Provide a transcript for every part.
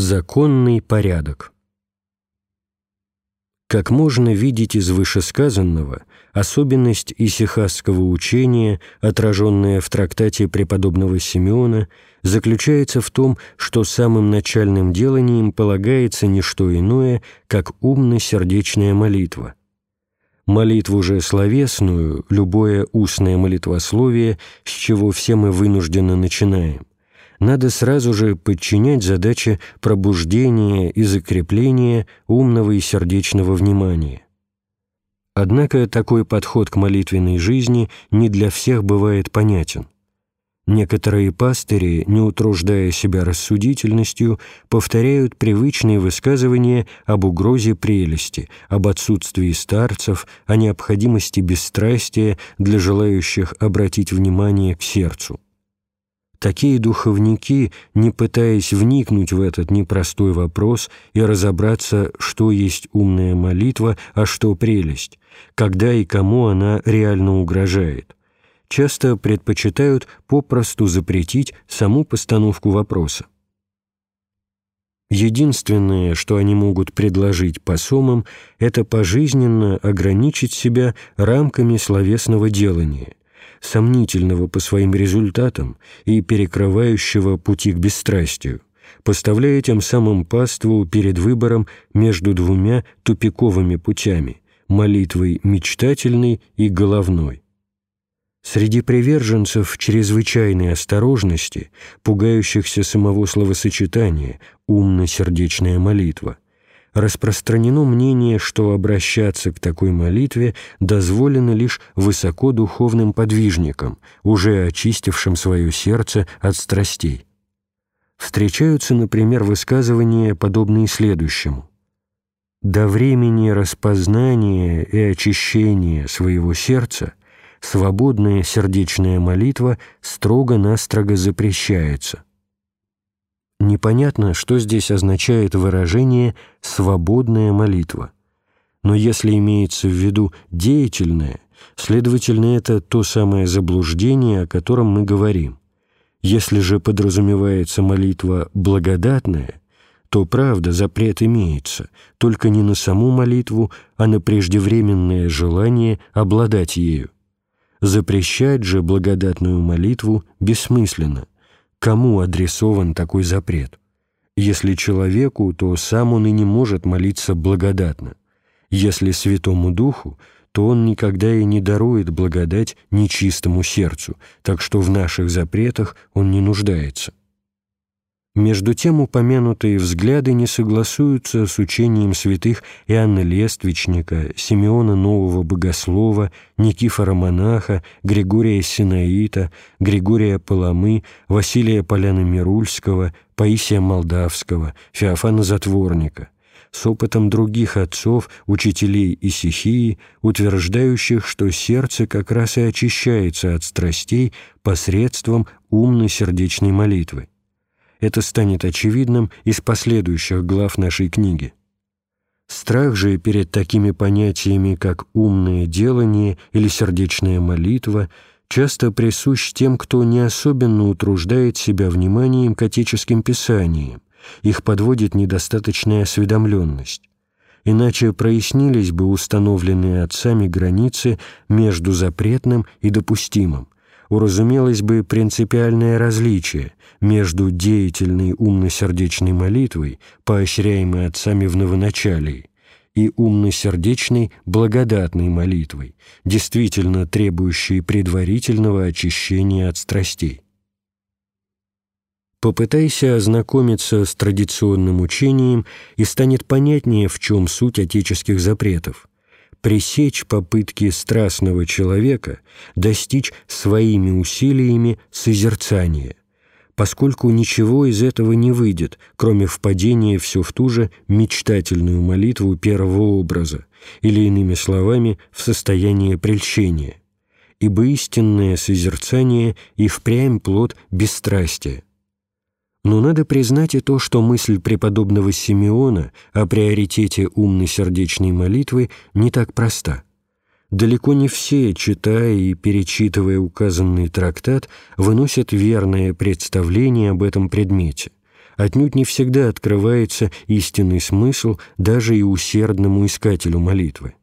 Законный порядок Как можно видеть из вышесказанного, особенность исихасского учения, отраженная в трактате преподобного Симеона, заключается в том, что самым начальным деланием полагается не что иное, как умно-сердечная молитва. Молитву же словесную, любое устное молитвословие, с чего все мы вынужденно начинаем, надо сразу же подчинять задаче пробуждения и закрепления умного и сердечного внимания. Однако такой подход к молитвенной жизни не для всех бывает понятен. Некоторые пастыри, не утруждая себя рассудительностью, повторяют привычные высказывания об угрозе прелести, об отсутствии старцев, о необходимости бесстрастия для желающих обратить внимание к сердцу. Такие духовники, не пытаясь вникнуть в этот непростой вопрос и разобраться, что есть умная молитва, а что прелесть, когда и кому она реально угрожает, часто предпочитают попросту запретить саму постановку вопроса. Единственное, что они могут предложить посомам, это пожизненно ограничить себя рамками словесного делания, сомнительного по своим результатам и перекрывающего пути к бесстрастию, поставляя тем самым паству перед выбором между двумя тупиковыми путями – молитвой мечтательной и головной. Среди приверженцев чрезвычайной осторожности, пугающихся самого словосочетания «умно-сердечная молитва», распространено мнение, что обращаться к такой молитве дозволено лишь высокодуховным подвижникам, уже очистившим свое сердце от страстей. Встречаются, например, высказывания, подобные следующему. «До времени распознания и очищения своего сердца свободная сердечная молитва строго-настрого запрещается. Непонятно, что здесь означает выражение «свободная молитва». Но если имеется в виду «деятельная», следовательно, это то самое заблуждение, о котором мы говорим. Если же подразумевается молитва «благодатная», то правда, запрет имеется, только не на саму молитву, а на преждевременное желание обладать ею. Запрещать же благодатную молитву бессмысленно. Кому адресован такой запрет? Если человеку, то сам он и не может молиться благодатно. Если Святому Духу, то он никогда и не дарует благодать нечистому сердцу, так что в наших запретах он не нуждается. Между тем упомянутые взгляды не согласуются с учением святых Иоанна Лествичника, Симеона Нового Богослова, Никифора Монаха, Григория Синаита, Григория Паламы, Василия Поляна Мирульского, Паисия Молдавского, Феофана Затворника, с опытом других отцов, учителей и сихии, утверждающих, что сердце как раз и очищается от страстей посредством умной сердечной молитвы. Это станет очевидным из последующих глав нашей книги. Страх же перед такими понятиями, как умное делание или сердечная молитва, часто присущ тем, кто не особенно утруждает себя вниманием к отеческим писаниям, их подводит недостаточная осведомленность. Иначе прояснились бы установленные отцами границы между запретным и допустимым, уразумелось бы принципиальное различие между деятельной умно-сердечной молитвой, поощряемой отцами в новоначалии, и умно-сердечной благодатной молитвой, действительно требующей предварительного очищения от страстей. Попытайся ознакомиться с традиционным учением, и станет понятнее, в чем суть отеческих запретов пресечь попытки страстного человека достичь своими усилиями созерцания, поскольку ничего из этого не выйдет, кроме впадения все в ту же мечтательную молитву первого образа, или, иными словами, в состояние прельщения, ибо истинное созерцание и впрямь плод бесстрастия. Но надо признать и то, что мысль преподобного Симеона о приоритете умной сердечной молитвы не так проста. Далеко не все, читая и перечитывая указанный трактат, выносят верное представление об этом предмете, отнюдь не всегда открывается истинный смысл даже и усердному искателю молитвы.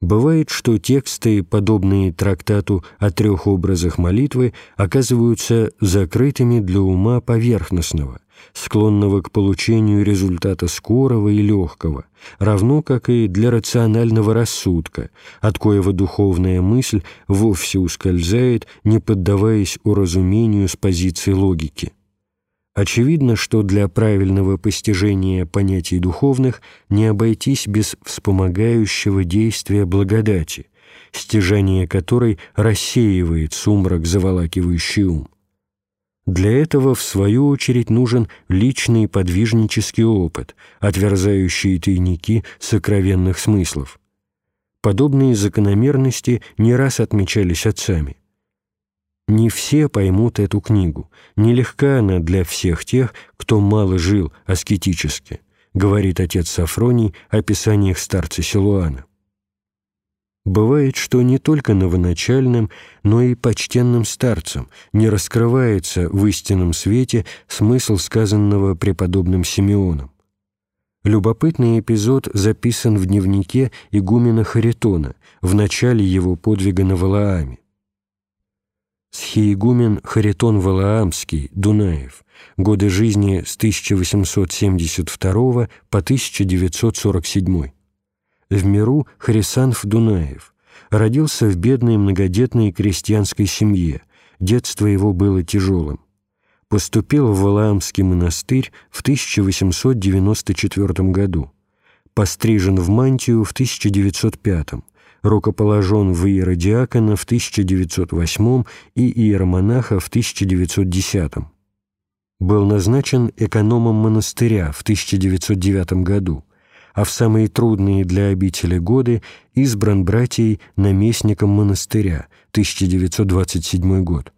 Бывает, что тексты, подобные трактату о трех образах молитвы, оказываются закрытыми для ума поверхностного, склонного к получению результата скорого и легкого, равно как и для рационального рассудка, от коего духовная мысль вовсе ускользает, не поддаваясь уразумению с позиции логики. Очевидно, что для правильного постижения понятий духовных не обойтись без вспомогающего действия благодати, стяжание которой рассеивает сумрак, заволакивающий ум. Для этого, в свою очередь, нужен личный подвижнический опыт, отверзающий тайники сокровенных смыслов. Подобные закономерности не раз отмечались отцами. Не все поймут эту книгу, нелегка она для всех тех, кто мало жил аскетически, говорит отец Сафроний о описаниях старца Силуана. Бывает, что не только новоначальным, но и почтенным старцам не раскрывается в истинном свете смысл сказанного преподобным Симеоном. Любопытный эпизод записан в дневнике игумена Харитона в начале его подвига на Валааме. Схиегумен Харитон Валаамский, Дунаев, годы жизни с 1872 по 1947. В миру Харисанф Дунаев. Родился в бедной многодетной крестьянской семье. Детство его было тяжелым. Поступил в Валаамский монастырь в 1894 году. Пострижен в мантию в 1905 рукоположен в иеродиакона в 1908 и иеромонаха в 1910. Был назначен экономом монастыря в 1909 году, а в самые трудные для обители годы избран братьей наместником монастыря 1927 год.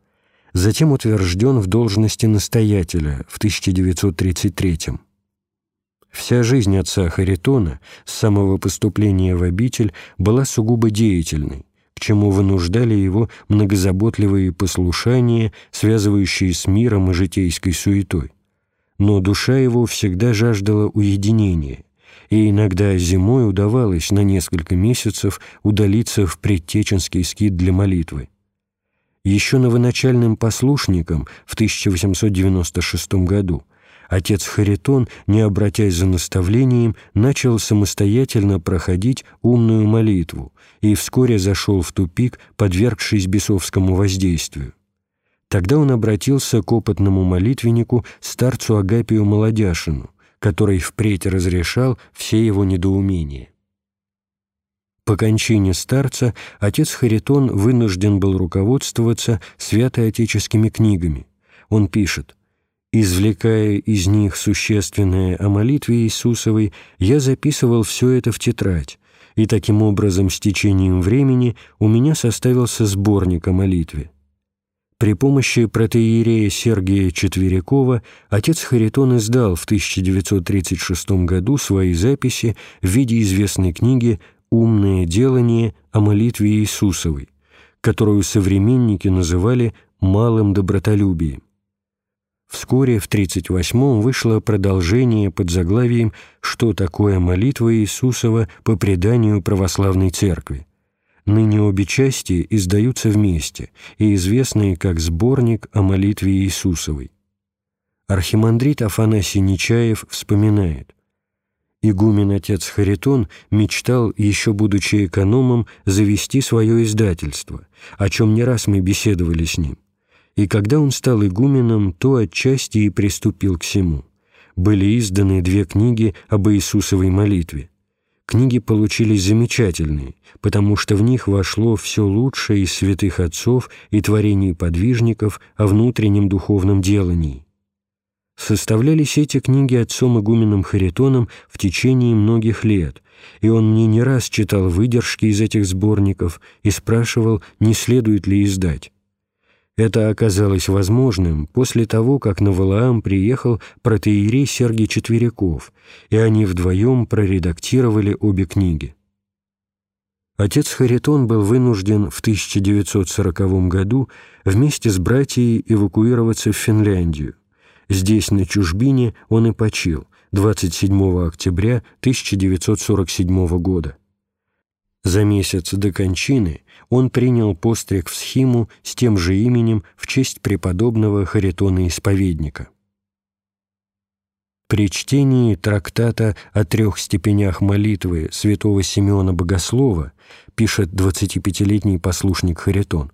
Затем утвержден в должности настоятеля в 1933 году. Вся жизнь отца Харитона с самого поступления в обитель была сугубо деятельной, к чему вынуждали его многозаботливые послушания, связывающие с миром и житейской суетой. Но душа его всегда жаждала уединения, и иногда зимой удавалось на несколько месяцев удалиться в предтеченский скит для молитвы. Еще новоначальным послушником в 1896 году отец Харитон, не обратясь за наставлением, начал самостоятельно проходить умную молитву и вскоре зашел в тупик, подвергшись бесовскому воздействию. Тогда он обратился к опытному молитвеннику, старцу Агапию Молодяшину, который впредь разрешал все его недоумения. По кончине старца отец Харитон вынужден был руководствоваться святоотеческими книгами. Он пишет Извлекая из них существенное о молитве Иисусовой, я записывал все это в тетрадь, и таким образом с течением времени у меня составился сборник о молитве. При помощи протеерея Сергия Четверякова отец Харитон издал в 1936 году свои записи в виде известной книги «Умное делание о молитве Иисусовой», которую современники называли «малым добротолюбием». Вскоре в 38-м вышло продолжение под заглавием «Что такое молитва Иисусова по преданию православной церкви?». Ныне обе части издаются вместе и известны как сборник о молитве Иисусовой. Архимандрит Афанасий Нечаев вспоминает Игумен отец Харитон мечтал, еще будучи экономом, завести свое издательство, о чем не раз мы беседовали с ним и когда он стал игуменом, то отчасти и приступил к всему. Были изданы две книги об Иисусовой молитве. Книги получились замечательные, потому что в них вошло все лучшее из святых отцов и творений подвижников о внутреннем духовном делании. Составлялись эти книги отцом игуменом Харитоном в течение многих лет, и он мне не раз читал выдержки из этих сборников и спрашивал, не следует ли издать. Это оказалось возможным после того, как на Валаам приехал протеерей Сергий Четверяков, и они вдвоем проредактировали обе книги. Отец Харитон был вынужден в 1940 году вместе с братьей эвакуироваться в Финляндию. Здесь, на чужбине, он и почил 27 октября 1947 года. За месяц до кончины он принял постриг в схиму с тем же именем в честь преподобного Харитона-исповедника. При чтении трактата о трех степенях молитвы святого Симеона Богослова, пишет 25-летний послушник Харитон,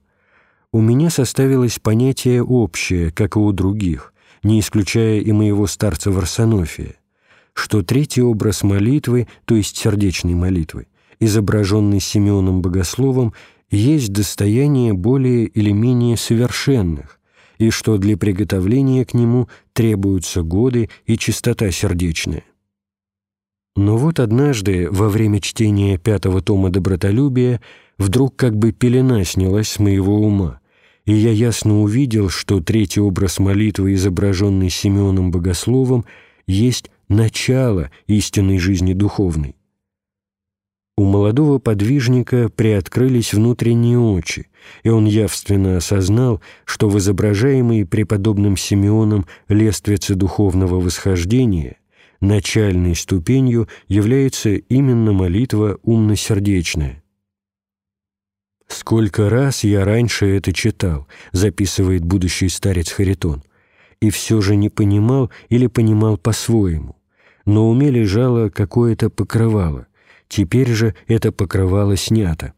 у меня составилось понятие общее, как и у других, не исключая и моего старца Варсонофия, что третий образ молитвы, то есть сердечной молитвы, изображенный Симеоном Богословом, есть достояние более или менее совершенных, и что для приготовления к нему требуются годы и чистота сердечная. Но вот однажды, во время чтения пятого тома «Добротолюбия», вдруг как бы пелена снялась с моего ума, и я ясно увидел, что третий образ молитвы, изображенный Симеоном Богословом, есть начало истинной жизни духовной. У молодого подвижника приоткрылись внутренние очи, и он явственно осознал, что в изображаемой преподобным Симеоном лествице духовного восхождения начальной ступенью является именно молитва умно-сердечная. «Сколько раз я раньше это читал», — записывает будущий старец Харитон, «и все же не понимал или понимал по-своему, но уме лежало какое-то покрывало, Теперь же это покрывало снято.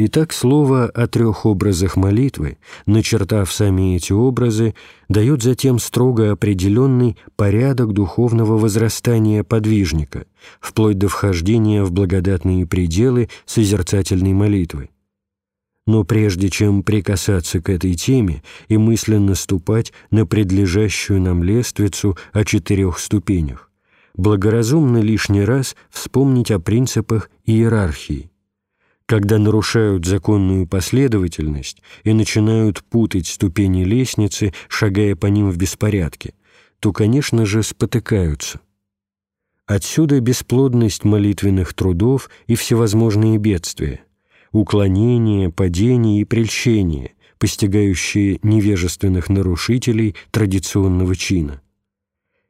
Итак, слово о трех образах молитвы, начертав сами эти образы, дает затем строго определенный порядок духовного возрастания подвижника, вплоть до вхождения в благодатные пределы созерцательной молитвы. Но прежде чем прикасаться к этой теме и мысленно ступать на предлежащую нам лествицу о четырех ступенях, благоразумно лишний раз вспомнить о принципах иерархии. Когда нарушают законную последовательность и начинают путать ступени лестницы, шагая по ним в беспорядке, то, конечно же, спотыкаются. Отсюда бесплодность молитвенных трудов и всевозможные бедствия, уклонения, падения и прельщения, постигающие невежественных нарушителей традиционного чина.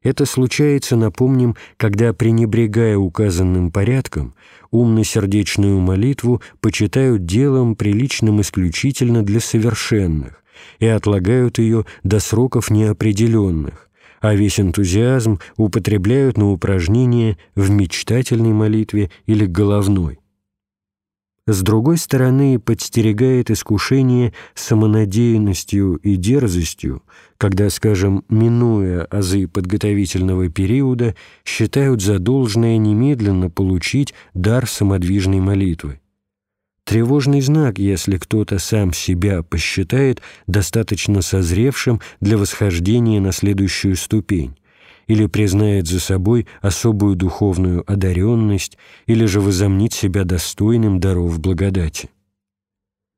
Это случается, напомним, когда, пренебрегая указанным порядком, умно-сердечную молитву почитают делом, приличным исключительно для совершенных, и отлагают ее до сроков неопределенных, а весь энтузиазм употребляют на упражнения в мечтательной молитве или головной. С другой стороны, подстерегает искушение самонадеянностью и дерзостью, когда, скажем, минуя азы подготовительного периода, считают за должное немедленно получить дар самодвижной молитвы. Тревожный знак, если кто-то сам себя посчитает достаточно созревшим для восхождения на следующую ступень, или признает за собой особую духовную одаренность, или же возомнит себя достойным даров благодати.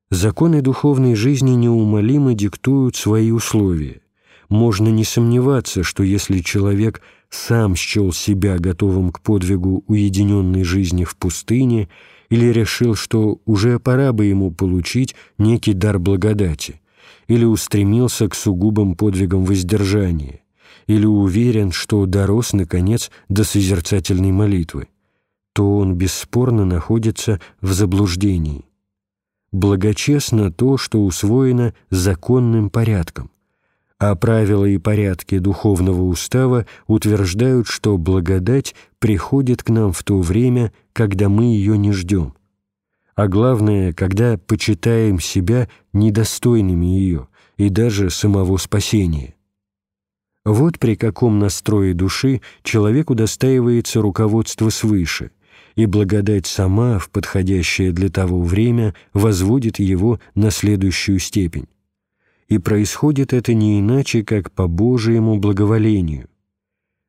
Законы духовной жизни неумолимо диктуют свои условия. Можно не сомневаться, что если человек сам счел себя готовым к подвигу уединенной жизни в пустыне или решил, что уже пора бы ему получить некий дар благодати, или устремился к сугубым подвигам воздержания, или уверен, что дорос, наконец, до созерцательной молитвы, то он бесспорно находится в заблуждении. Благочестно то, что усвоено законным порядком, а правила и порядки духовного устава утверждают, что благодать приходит к нам в то время, когда мы ее не ждем, а главное, когда почитаем себя недостойными ее и даже самого спасения. Вот при каком настрое души человеку достаивается руководство свыше, и благодать сама в подходящее для того время возводит его на следующую степень. И происходит это не иначе, как по Божьему благоволению.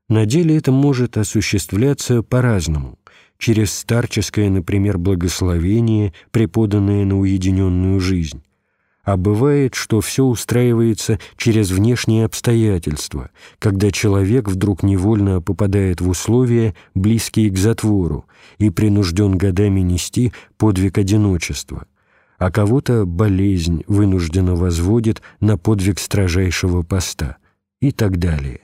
На деле это может осуществляться по-разному, через старческое, например, благословение, преподанное на уединенную жизнь, а бывает, что все устраивается через внешние обстоятельства, когда человек вдруг невольно попадает в условия, близкие к затвору, и принужден годами нести подвиг одиночества, а кого-то болезнь вынужденно возводит на подвиг строжайшего поста. и так далее.